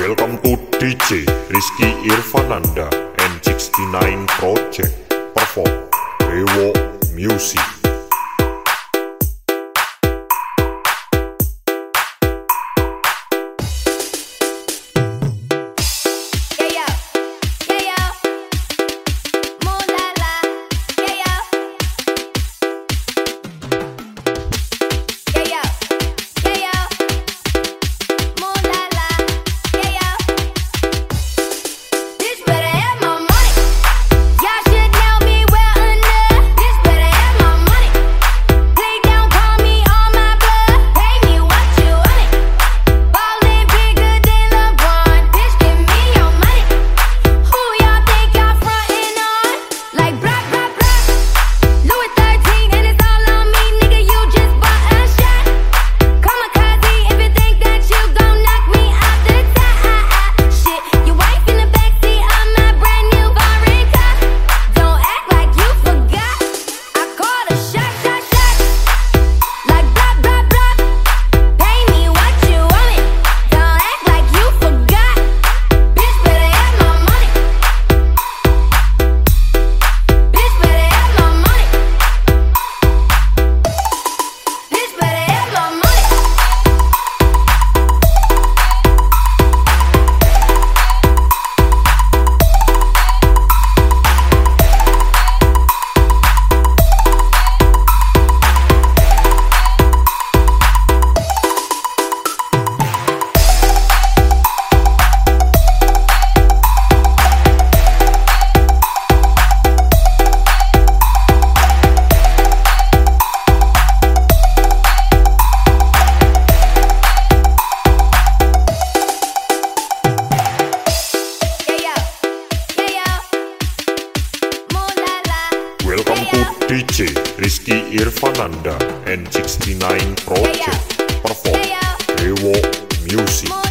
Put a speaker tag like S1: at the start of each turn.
S1: Welcome to DJ Rizky Irfananda and 69 Project Perform Rewo Music DJ Rizky Irfananda N69 Project perform Rewo Music.